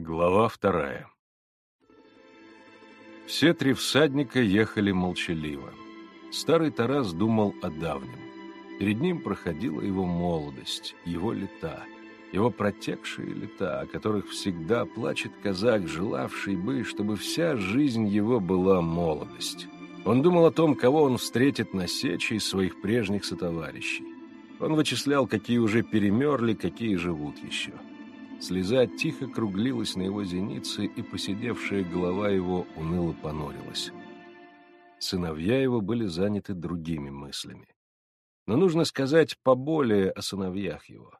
Глава вторая Все три всадника ехали молчаливо. Старый Тарас думал о давнем. Перед ним проходила его молодость, его лета, его протекшие лета, о которых всегда плачет казак, желавший бы, чтобы вся жизнь его была молодость. Он думал о том, кого он встретит на сече из своих прежних сотоварищей. Он вычислял, какие уже перемерли, какие живут еще. Слеза тихо круглилась на его зенице, и посидевшая голова его уныло понурилась. Сыновья его были заняты другими мыслями. Но нужно сказать поболее о сыновьях его.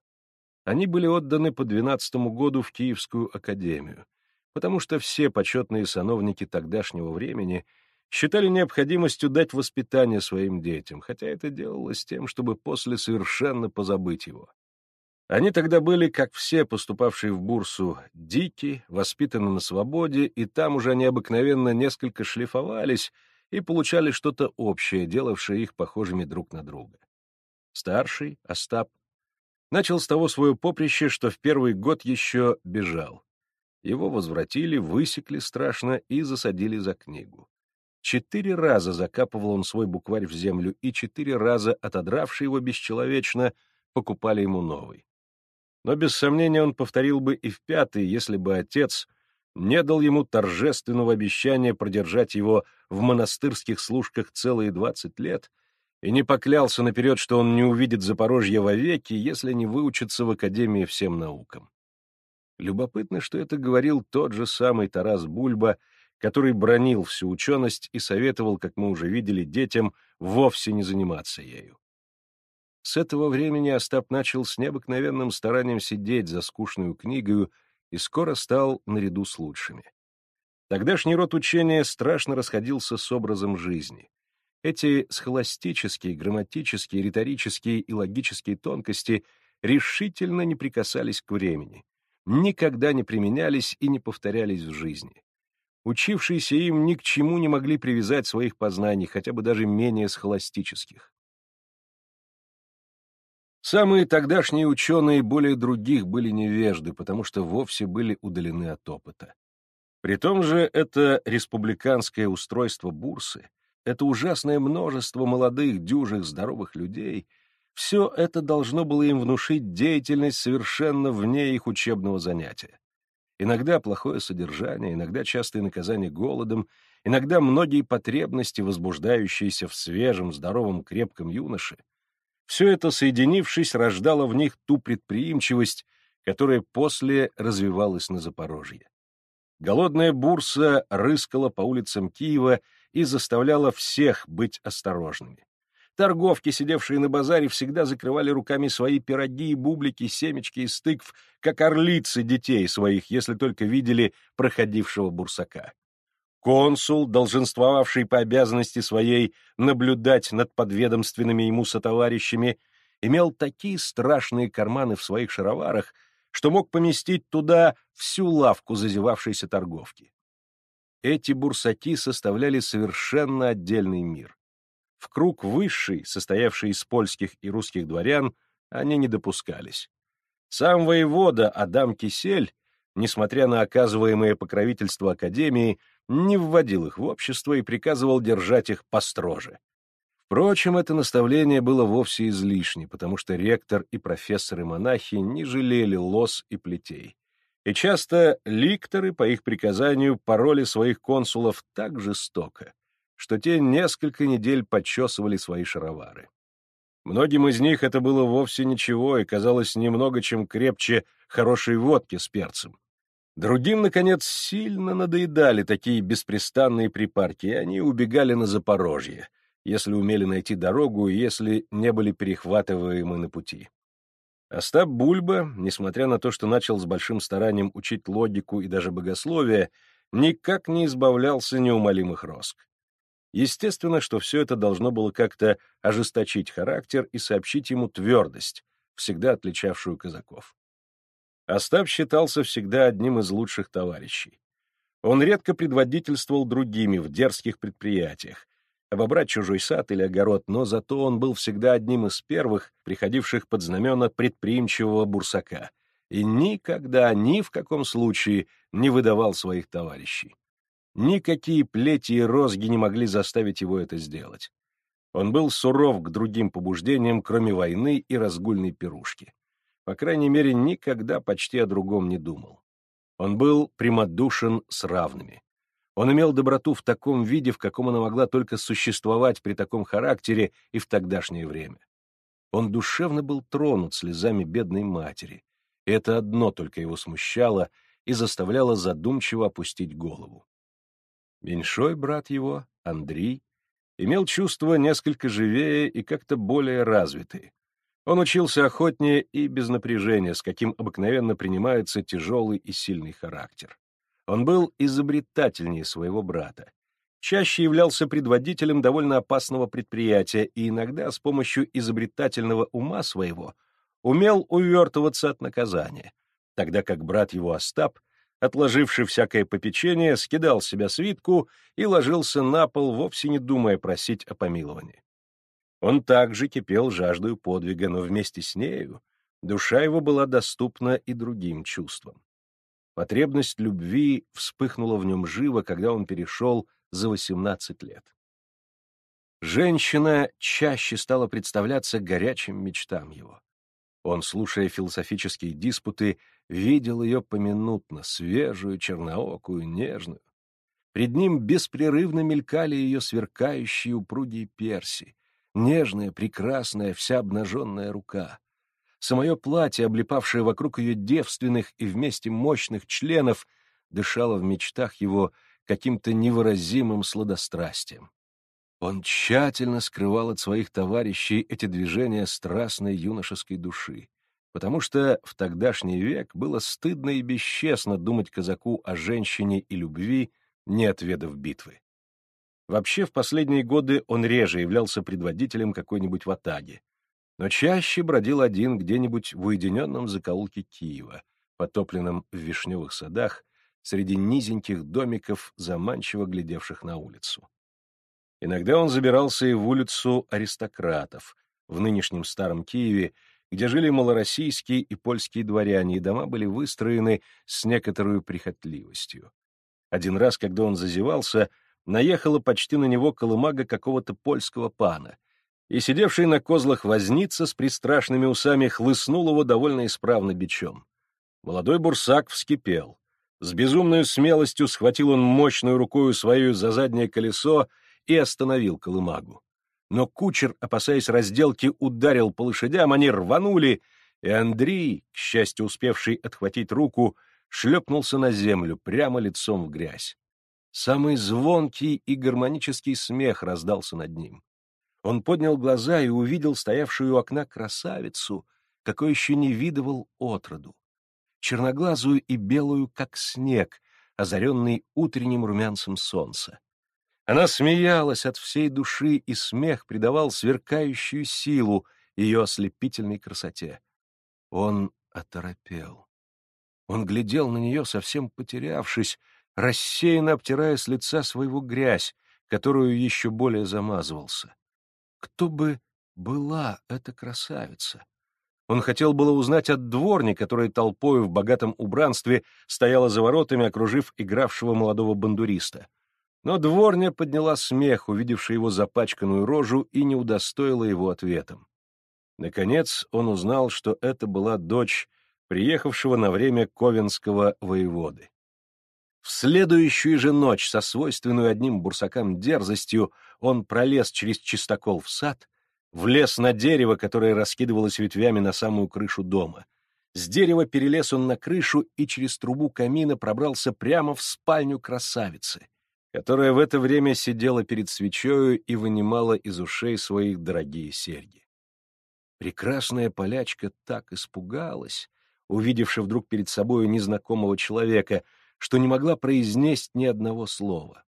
Они были отданы по двенадцатому году в Киевскую академию, потому что все почетные сановники тогдашнего времени считали необходимостью дать воспитание своим детям, хотя это делалось тем, чтобы после совершенно позабыть его. Они тогда были, как все поступавшие в бурсу, дики, воспитаны на свободе, и там уже они обыкновенно несколько шлифовались и получали что-то общее, делавшее их похожими друг на друга. Старший, Остап, начал с того свое поприще, что в первый год еще бежал. Его возвратили, высекли страшно и засадили за книгу. Четыре раза закапывал он свой букварь в землю, и четыре раза, отодравшие его бесчеловечно, покупали ему новый. Но без сомнения он повторил бы и в пятый, если бы отец не дал ему торжественного обещания продержать его в монастырских служках целые двадцать лет и не поклялся наперед, что он не увидит Запорожье вовеки, если не выучится в Академии всем наукам. Любопытно, что это говорил тот же самый Тарас Бульба, который бронил всю ученость и советовал, как мы уже видели, детям вовсе не заниматься ею. С этого времени Остап начал с необыкновенным старанием сидеть за скучную книгою и скоро стал наряду с лучшими. Тогдашний род учения страшно расходился с образом жизни. Эти схоластические, грамматические, риторические и логические тонкости решительно не прикасались к времени, никогда не применялись и не повторялись в жизни. Учившиеся им ни к чему не могли привязать своих познаний, хотя бы даже менее схоластических. Самые тогдашние ученые более других были невежды, потому что вовсе были удалены от опыта. При том же это республиканское устройство бурсы, это ужасное множество молодых, дюжих, здоровых людей, все это должно было им внушить деятельность совершенно вне их учебного занятия. Иногда плохое содержание, иногда частые наказания голодом, иногда многие потребности, возбуждающиеся в свежем, здоровом, крепком юноше — все это, соединившись, рождало в них ту предприимчивость, которая после развивалась на Запорожье. Голодная бурса рыскала по улицам Киева и заставляла всех быть осторожными. Торговки, сидевшие на базаре, всегда закрывали руками свои пироги, бублики, семечки из тыкв, как орлицы детей своих, если только видели проходившего бурсака. Консул, долженствовавший по обязанности своей наблюдать над подведомственными ему сотоварищами, имел такие страшные карманы в своих шароварах, что мог поместить туда всю лавку зазевавшейся торговки. Эти бурсаки составляли совершенно отдельный мир. В круг высший, состоявший из польских и русских дворян, они не допускались. Сам воевода Адам Кисель, несмотря на оказываемое покровительство Академии, не вводил их в общество и приказывал держать их построже. Впрочем, это наставление было вовсе излишне, потому что ректор и профессоры-монахи не жалели лос и плетей. И часто ликторы, по их приказанию, пороли своих консулов так жестоко, что те несколько недель подчесывали свои шаровары. Многим из них это было вовсе ничего и казалось немного чем крепче хорошей водки с перцем. Другим, наконец, сильно надоедали такие беспрестанные припарки, и они убегали на Запорожье, если умели найти дорогу и если не были перехватываемы на пути. Остап Бульба, несмотря на то, что начал с большим старанием учить логику и даже богословие, никак не избавлялся неумолимых роск. Естественно, что все это должно было как-то ожесточить характер и сообщить ему твердость, всегда отличавшую казаков. Остап считался всегда одним из лучших товарищей. Он редко предводительствовал другими в дерзких предприятиях, обобрать чужой сад или огород, но зато он был всегда одним из первых, приходивших под знамена предприимчивого бурсака, и никогда, ни в каком случае не выдавал своих товарищей. Никакие плети и розги не могли заставить его это сделать. Он был суров к другим побуждениям, кроме войны и разгульной пирушки. По крайней мере, никогда почти о другом не думал. Он был прямодушен с равными. Он имел доброту в таком виде, в каком она могла только существовать при таком характере и в тогдашнее время. Он душевно был тронут слезами бедной матери, и это одно только его смущало и заставляло задумчиво опустить голову. Меньшой брат его, Андрей, имел чувства несколько живее и как-то более развитые. Он учился охотнее и без напряжения, с каким обыкновенно принимается тяжелый и сильный характер. Он был изобретательнее своего брата. Чаще являлся предводителем довольно опасного предприятия и иногда с помощью изобретательного ума своего умел увертываться от наказания, тогда как брат его Остап отложивший всякое попечение, скидал с себя свитку и ложился на пол, вовсе не думая просить о помиловании. Он также кипел жаждою подвига, но вместе с нею душа его была доступна и другим чувствам. Потребность любви вспыхнула в нем живо, когда он перешел за 18 лет. Женщина чаще стала представляться горячим мечтам его. Он, слушая философические диспуты, видел ее поминутно, свежую, черноокую, нежную. Пред ним беспрерывно мелькали ее сверкающие упругие перси, нежная, прекрасная, вся обнаженная рука. Самое платье, облепавшее вокруг ее девственных и вместе мощных членов, дышало в мечтах его каким-то невыразимым сладострастием. Он тщательно скрывал от своих товарищей эти движения страстной юношеской души, потому что в тогдашний век было стыдно и бесчестно думать казаку о женщине и любви, не отведав битвы. Вообще, в последние годы он реже являлся предводителем какой-нибудь ватаги, но чаще бродил один где-нибудь в уединенном закоулке Киева, потопленном в вишневых садах, среди низеньких домиков, заманчиво глядевших на улицу. Иногда он забирался и в улицу аристократов, в нынешнем Старом Киеве, где жили малороссийские и польские дворяне, и дома были выстроены с некоторой прихотливостью. Один раз, когда он зазевался, наехала почти на него колымага какого-то польского пана, и сидевший на козлах возница с пристрашными усами хлыстнул его довольно исправно бичом. Молодой бурсак вскипел. С безумной смелостью схватил он мощную рукою свою за заднее колесо и остановил колымагу. Но кучер, опасаясь разделки, ударил по лошадям, они рванули, и Андрей, к счастью успевший отхватить руку, шлепнулся на землю, прямо лицом в грязь. Самый звонкий и гармонический смех раздался над ним. Он поднял глаза и увидел стоявшую у окна красавицу, какой еще не видывал отроду, черноглазую и белую, как снег, озаренный утренним румянцем солнца. Она смеялась от всей души, и смех придавал сверкающую силу ее ослепительной красоте. Он оторопел. Он глядел на нее, совсем потерявшись, рассеянно обтирая с лица своего грязь, которую еще более замазывался. Кто бы была эта красавица? Он хотел было узнать от дворни, которая толпою в богатом убранстве стояла за воротами, окружив игравшего молодого бандуриста. Но дворня подняла смех, увидевши его запачканную рожу, и не удостоила его ответом. Наконец он узнал, что это была дочь приехавшего на время ковенского воеводы. В следующую же ночь со свойственной одним бурсакам дерзостью он пролез через чистокол в сад, влез на дерево, которое раскидывалось ветвями на самую крышу дома. С дерева перелез он на крышу и через трубу камина пробрался прямо в спальню красавицы — которая в это время сидела перед свечою и вынимала из ушей своих дорогие серьги. Прекрасная полячка так испугалась, увидевши вдруг перед собою незнакомого человека, что не могла произнести ни одного слова.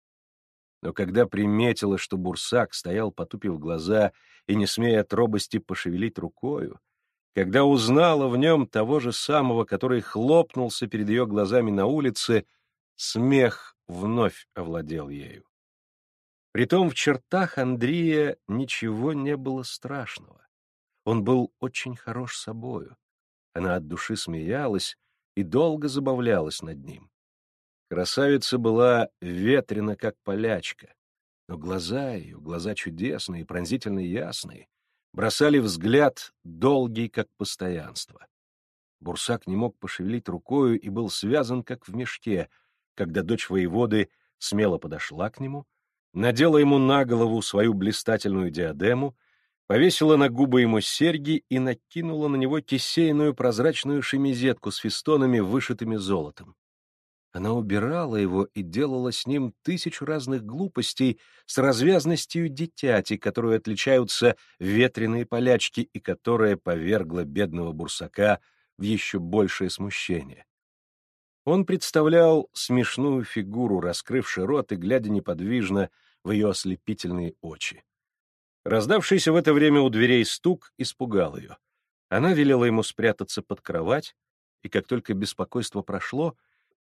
Но когда приметила, что бурсак стоял, потупив глаза и не смея от робости пошевелить рукою, когда узнала в нем того же самого, который хлопнулся перед ее глазами на улице, смех вновь овладел ею. Притом в чертах Андрея ничего не было страшного. Он был очень хорош собою. Она от души смеялась и долго забавлялась над ним. Красавица была ветрена, как полячка, но глаза ее, глаза чудесные, пронзительно ясные, бросали взгляд долгий, как постоянство. Бурсак не мог пошевелить рукою и был связан, как в мешке, когда дочь воеводы смело подошла к нему, надела ему на голову свою блистательную диадему, повесила на губы ему серьги и накинула на него кисейную прозрачную шемизетку с фестонами, вышитыми золотом. Она убирала его и делала с ним тысячу разных глупостей с развязностью дитяти, которую отличаются ветреные полячки и которая повергла бедного бурсака в еще большее смущение. Он представлял смешную фигуру, раскрывший рот и глядя неподвижно в ее ослепительные очи. Раздавшийся в это время у дверей стук испугал ее. Она велела ему спрятаться под кровать, и как только беспокойство прошло,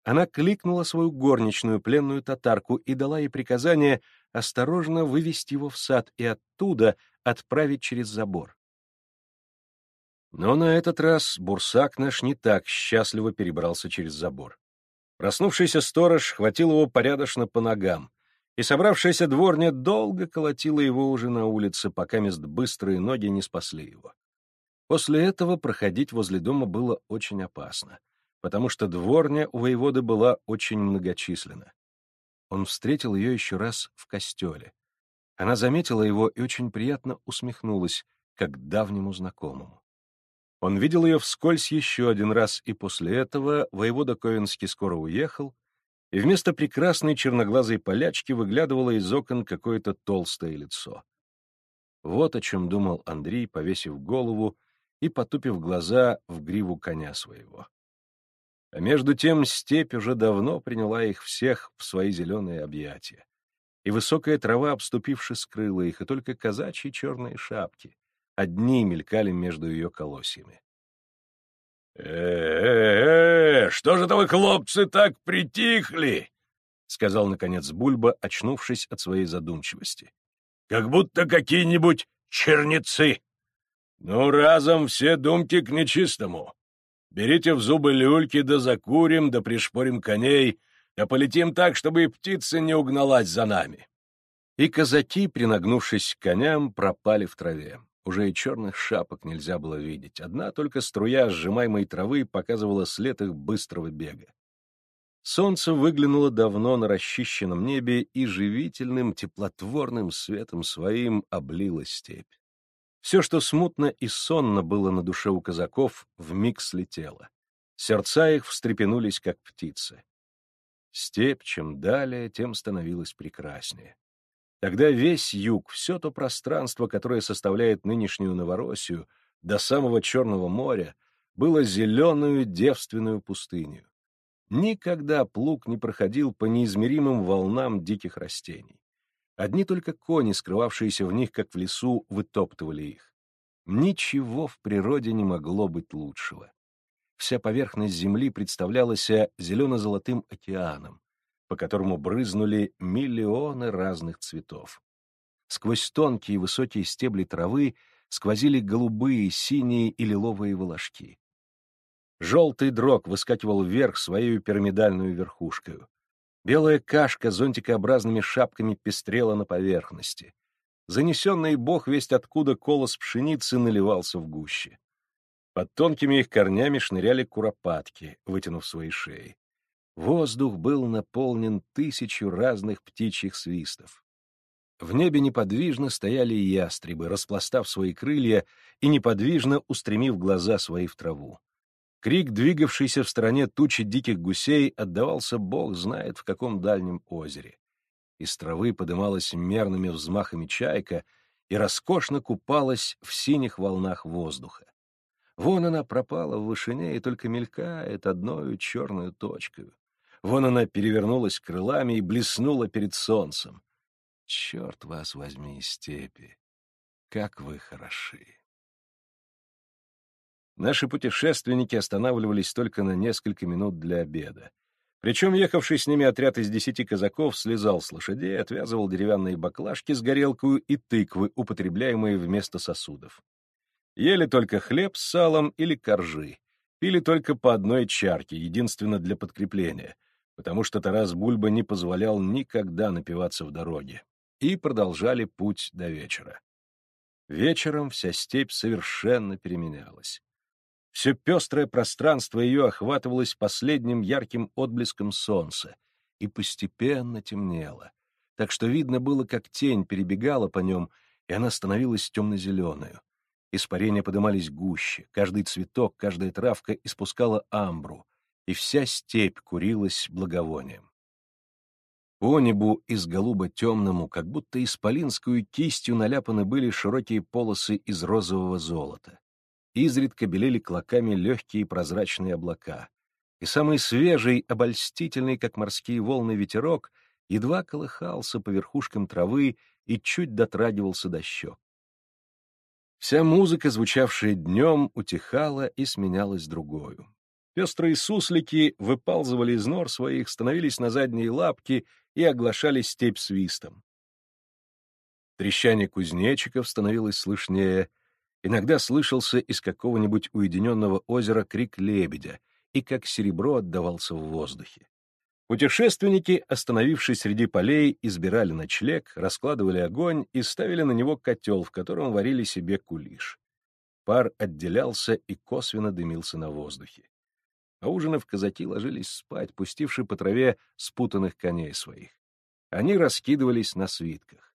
она кликнула свою горничную пленную татарку и дала ей приказание осторожно вывести его в сад и оттуда отправить через забор. Но на этот раз бурсак наш не так счастливо перебрался через забор. Проснувшийся сторож хватил его порядочно по ногам, и собравшаяся дворня долго колотила его уже на улице, пока мест быстрые ноги не спасли его. После этого проходить возле дома было очень опасно потому что дворня у воеводы была очень многочисленна. Он встретил ее еще раз в костеле. Она заметила его и очень приятно усмехнулась, как давнему знакомому. Он видел ее вскользь еще один раз, и после этого воевода Ковенский скоро уехал, и вместо прекрасной черноглазой полячки выглядывало из окон какое-то толстое лицо. Вот о чем думал Андрей, повесив голову и потупив глаза в гриву коня своего. А между тем степь уже давно приняла их всех в свои зеленые объятия. И высокая трава, обступивши, скрыла их, и только казачьи черные шапки одни мелькали между ее колосьями. «Э-э-э, что же это вы, хлопцы, так притихли?» — сказал, наконец, Бульба, очнувшись от своей задумчивости. «Как будто какие-нибудь черницы. Ну, разом все думки к нечистому. Берите в зубы люльки, да закурим, да пришпорим коней, да полетим так, чтобы и птица не угналась за нами. И казаки, принагнувшись к коням, пропали в траве. Уже и черных шапок нельзя было видеть. Одна только струя сжимаемой травы показывала след их быстрого бега. Солнце выглянуло давно на расчищенном небе и живительным, теплотворным светом своим облило степь. Все, что смутно и сонно было на душе у казаков, вмиг слетело. Сердца их встрепенулись, как птицы. Степь, чем далее, тем становилась прекраснее. Тогда весь юг, все то пространство, которое составляет нынешнюю Новороссию, до самого Черного моря, было зеленую девственную пустыню. Никогда плуг не проходил по неизмеримым волнам диких растений. Одни только кони, скрывавшиеся в них, как в лесу, вытоптывали их. Ничего в природе не могло быть лучшего. Вся поверхность земли представлялась зелено-золотым океаном, по которому брызнули миллионы разных цветов. Сквозь тонкие высокие стебли травы сквозили голубые, синие и лиловые волошки. Желтый дрог выскакивал вверх своей пирамидальную верхушкою. Белая кашка зонтикообразными шапками пестрела на поверхности. Занесенный бог весть откуда колос пшеницы наливался в гуще. Под тонкими их корнями шныряли куропатки, вытянув свои шеи. Воздух был наполнен тысячу разных птичьих свистов. В небе неподвижно стояли ястребы, распластав свои крылья и неподвижно устремив глаза свои в траву. Крик, двигавшийся в стороне тучи диких гусей, отдавался бог знает в каком дальнем озере. Из травы подымалась мерными взмахами чайка и роскошно купалась в синих волнах воздуха. Вон она пропала в вышине и только мелькает одною черную точкой. Вон она перевернулась крылами и блеснула перед солнцем. Черт вас возьми, степи! Как вы хороши! Наши путешественники останавливались только на несколько минут для обеда. Причем ехавший с ними отряд из десяти казаков слезал с лошадей, отвязывал деревянные баклажки с горелкою и тыквы, употребляемые вместо сосудов. Ели только хлеб с салом или коржи, Пили только по одной чарке, единственно для подкрепления, потому что Тарас Бульба не позволял никогда напиваться в дороге, и продолжали путь до вечера. Вечером вся степь совершенно переменялась. Все пестрое пространство ее охватывалось последним ярким отблеском солнца и постепенно темнело, так что видно было, как тень перебегала по нем, и она становилась темно-зеленую. Испарения подымались гуще, каждый цветок, каждая травка испускала амбру, и вся степь курилась благовонием. По небу из голубо-темному, как будто исполинскую кистью наляпаны были широкие полосы из розового золота. Изредка белели клоками легкие прозрачные облака. И самый свежий, обольстительный, как морские волны, ветерок едва колыхался по верхушкам травы и чуть дотрагивался до щек. Вся музыка, звучавшая днем, утихала и сменялась другою. Пестрые суслики выпалзывали из нор своих, становились на задние лапки и оглашали степь свистом. Трещание кузнечиков становилось слышнее, иногда слышался из какого-нибудь уединенного озера крик лебедя, и как серебро отдавался в воздухе. Путешественники, остановившись среди полей, избирали ночлег, раскладывали огонь и ставили на него котел, в котором варили себе кулиш. Пар отделялся и косвенно дымился на воздухе. А ужинав, казаки ложились спать, пустивши по траве спутанных коней своих. Они раскидывались на свитках.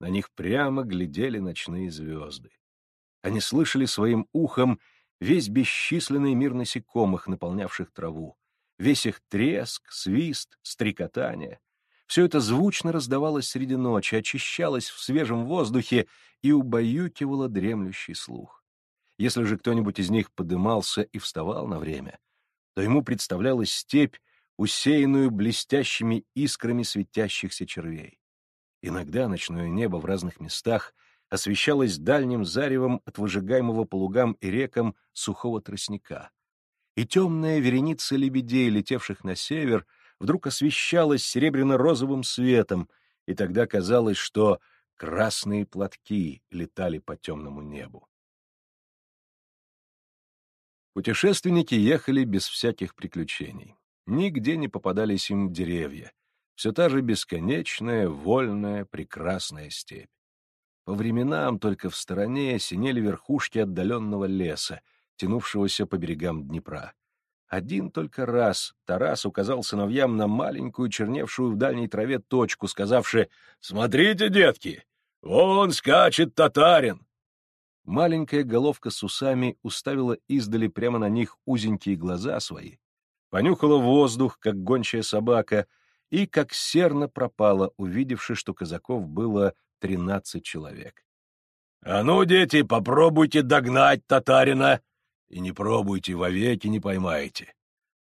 На них прямо глядели ночные звезды. Они слышали своим ухом весь бесчисленный мир насекомых, наполнявших траву, весь их треск, свист, стрекотание. Все это звучно раздавалось среди ночи, очищалось в свежем воздухе и убаюкивало дремлющий слух. Если же кто-нибудь из них подымался и вставал на время, то ему представлялась степь, усеянную блестящими искрами светящихся червей. Иногда ночное небо в разных местах освещалось дальним заревом от выжигаемого по лугам и рекам сухого тростника. И темная вереница лебедей, летевших на север, вдруг освещалась серебряно-розовым светом, и тогда казалось, что красные платки летали по темному небу. Путешественники ехали без всяких приключений. Нигде не попадались им деревья. Все та же бесконечная, вольная, прекрасная степь. По временам только в стороне синели верхушки отдаленного леса, тянувшегося по берегам Днепра. Один только раз Тарас указал сыновьям на маленькую, черневшую в дальней траве точку, сказавши «Смотрите, детки, вон скачет татарин!» Маленькая головка с усами уставила издали прямо на них узенькие глаза свои, понюхала воздух, как гончая собака, и как серно пропала, увидевши, что казаков было тринадцать человек. — А ну, дети, попробуйте догнать татарина, и не пробуйте, вовеки не поймаете.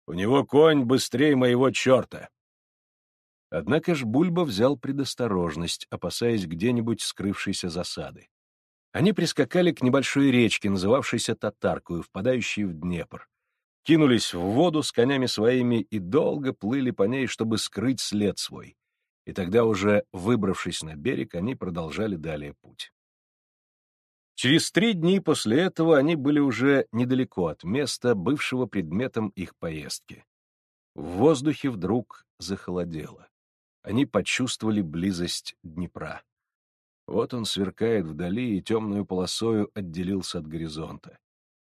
У него конь быстрее моего черта. Однако ж Бульба взял предосторожность, опасаясь где-нибудь скрывшейся засады. Они прискакали к небольшой речке, называвшейся Татаркою, впадающей в Днепр. Кинулись в воду с конями своими и долго плыли по ней, чтобы скрыть след свой. И тогда уже, выбравшись на берег, они продолжали далее путь. Через три дни после этого они были уже недалеко от места, бывшего предметом их поездки. В воздухе вдруг захолодело. Они почувствовали близость Днепра. Вот он сверкает вдали и темную полосою отделился от горизонта.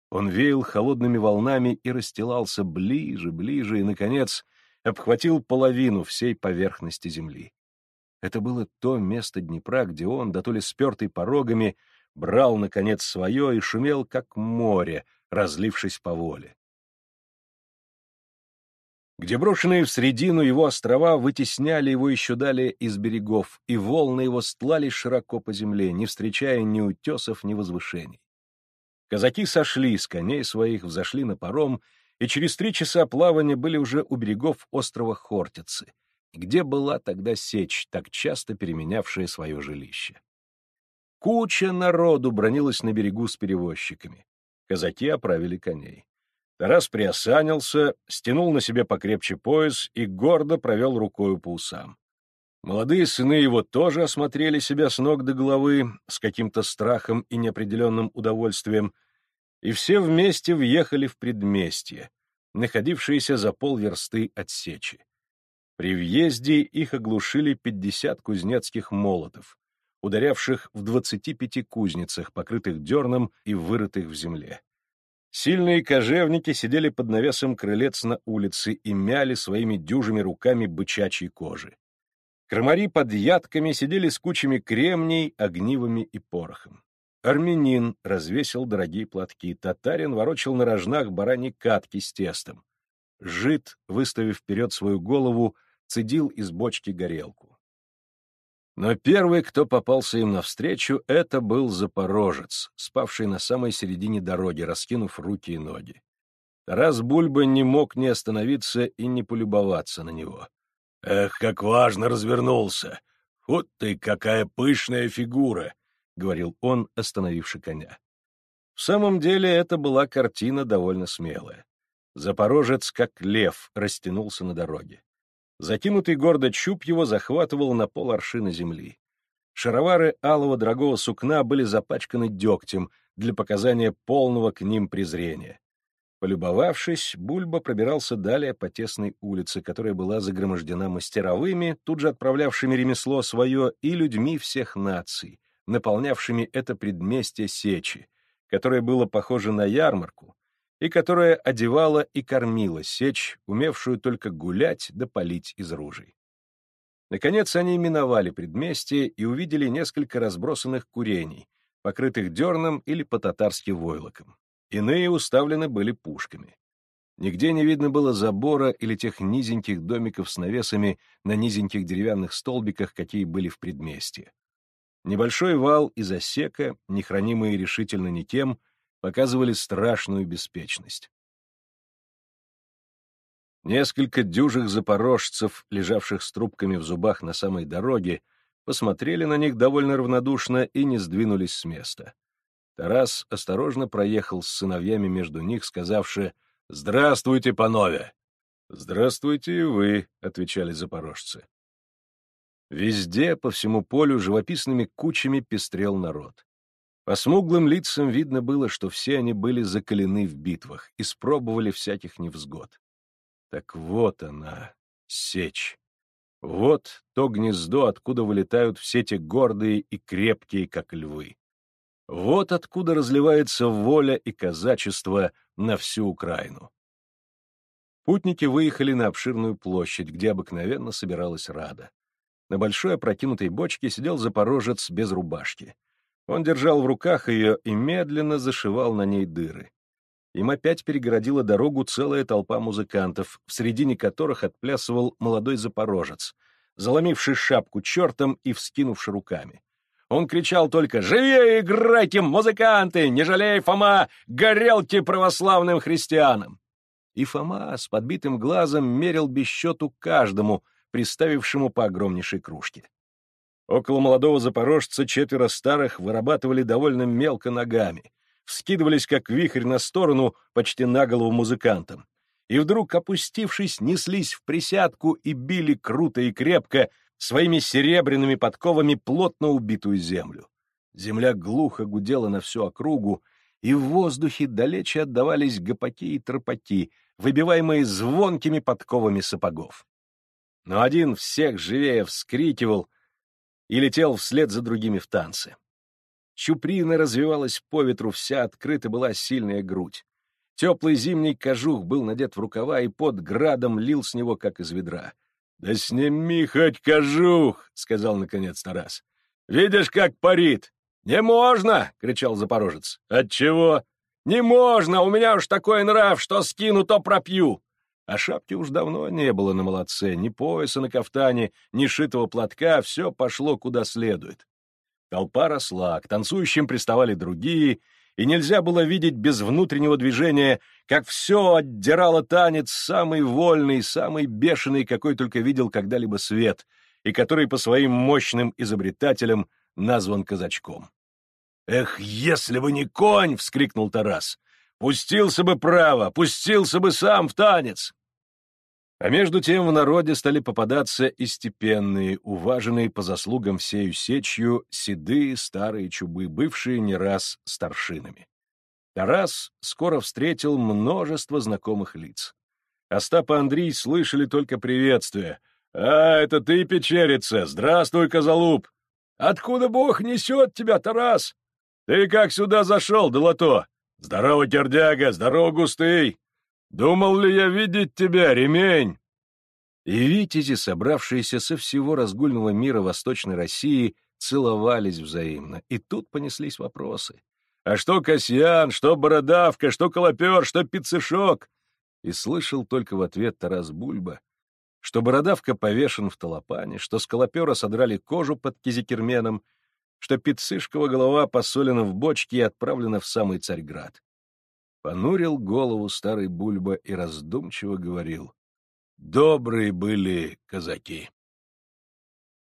Он веял холодными волнами и расстилался ближе, ближе и, наконец, обхватил половину всей поверхности земли. Это было то место Днепра, где он, да то ли спертый порогами, брал, наконец, свое и шумел, как море, разлившись по воле где брошенные в средину его острова вытесняли его еще далее из берегов, и волны его стлали широко по земле, не встречая ни утесов, ни возвышений. Казаки сошли с коней своих, взошли на паром, и через три часа плавания были уже у берегов острова Хортицы, где была тогда сечь, так часто переменявшая свое жилище. Куча народу бронилась на берегу с перевозчиками. Казаки оправили коней. Тарас приосанился, стянул на себе покрепче пояс и гордо провел рукою по усам. Молодые сыны его тоже осмотрели себя с ног до головы с каким-то страхом и неопределенным удовольствием, и все вместе въехали в предместье, находившееся за полверсты от сечи. При въезде их оглушили 50 кузнецких молотов, ударявших в 25 кузницах, покрытых дерном и вырытых в земле. Сильные кожевники сидели под навесом крылец на улице и мяли своими дюжими руками бычачьей кожи. Крамари под ядками сидели с кучами кремней, огнивами и порохом. Армянин развесил дорогие платки, татарин ворочал на рожнах бараньи катки с тестом. Жид, выставив вперед свою голову, цедил из бочки горелку. Но первый, кто попался им навстречу, это был запорожец, спавший на самой середине дороги, раскинув руки и ноги. Тарас Бульба не мог не остановиться и не полюбоваться на него. «Эх, как важно развернулся! Вот ты, какая пышная фигура!» — говорил он, остановивший коня. В самом деле это была картина довольно смелая. Запорожец, как лев, растянулся на дороге. Закинутый гордо чуб его захватывал на пол аршина земли. Шаровары алого дорогого сукна были запачканы дегтем для показания полного к ним презрения. Полюбовавшись, Бульба пробирался далее по тесной улице, которая была загромождена мастеровыми, тут же отправлявшими ремесло свое, и людьми всех наций, наполнявшими это предместье сечи, которое было похоже на ярмарку, и которая одевала и кормила сечь, умевшую только гулять да палить из ружей. Наконец они миновали предместье и увидели несколько разбросанных курений, покрытых дерном или по-татарски войлоком. Иные уставлены были пушками. Нигде не видно было забора или тех низеньких домиков с навесами на низеньких деревянных столбиках, какие были в предместье. Небольшой вал из осека, не хранимый решительно никем, показывали страшную беспечность. Несколько дюжих запорожцев, лежавших с трубками в зубах на самой дороге, посмотрели на них довольно равнодушно и не сдвинулись с места. Тарас осторожно проехал с сыновьями между них, сказавши «Здравствуйте, панове!» «Здравствуйте и вы», — отвечали запорожцы. Везде, по всему полю, живописными кучами пестрел народ. По смуглым лицам видно было, что все они были закалены в битвах, испробовали всяких невзгод. Так вот она, сечь. Вот то гнездо, откуда вылетают все те гордые и крепкие, как львы. Вот откуда разливается воля и казачество на всю Украину. Путники выехали на обширную площадь, где обыкновенно собиралась Рада. На большой опрокинутой бочке сидел запорожец без рубашки. Он держал в руках ее и медленно зашивал на ней дыры. Им опять перегородила дорогу целая толпа музыкантов, в середине которых отплясывал молодой запорожец, заломивший шапку чертом и вскинувший руками. Он кричал только «Живее играйте, музыканты! Не жалей, Фома, горелки православным христианам!» И Фома с подбитым глазом мерил без счету каждому, приставившему по огромнейшей кружке. Около молодого запорожца четверо старых вырабатывали довольно мелко ногами, вскидывались как вихрь на сторону почти на голову музыкантам, и вдруг, опустившись, неслись в присядку и били круто и крепко своими серебряными подковами плотно убитую землю. Земля глухо гудела на всю округу, и в воздухе далече отдавались гопаки и тропаки, выбиваемые звонкими подковами сапогов. Но один всех живее вскрикивал — и летел вслед за другими в танце. Чуприна развивалась по ветру, вся открыта была сильная грудь. Теплый зимний кожух был надет в рукава, и под градом лил с него, как из ведра. — Да сними хоть кожух! — сказал наконец Тарас. — Видишь, как парит! — Не можно! — кричал запорожец. — Отчего? — Не можно! У меня уж такой нрав, что скину, то пропью! А шапки уж давно не было на молодце, ни пояса на кафтане, ни шитого платка, все пошло куда следует. Толпа росла, к танцующим приставали другие, и нельзя было видеть без внутреннего движения, как все отдирало танец самый вольный, самый бешеный, какой только видел когда-либо свет, и который по своим мощным изобретателям назван казачком. «Эх, если бы не конь!» — вскрикнул Тарас. Пустился бы право, пустился бы сам в танец. А между тем в народе стали попадаться и степенные, уваженные по заслугам всею сечью, седые старые чубы, бывшие не раз старшинами. Тарас скоро встретил множество знакомых лиц. Остап и Андрей слышали только приветствие. «А, это ты, печерица! Здравствуй, Козалуб! Откуда Бог несет тебя, Тарас? Ты как сюда зашел, долото? Здорово, тердяга, здорово, густый! Думал ли я видеть тебя, ремень?» И витязи, собравшиеся со всего разгульного мира Восточной России, целовались взаимно, и тут понеслись вопросы. А что Касьян, что Бородавка, что Колопер, что Пиццешок? И слышал только в ответ Тарас Бульба, что Бородавка повешен в Толопане, что с Колопера содрали кожу под кизикерменом, что Пиццишкова голова посолена в бочке и отправлена в самый Царьград. Понурил голову старый Бульба и раздумчиво говорил. Добрые были казаки.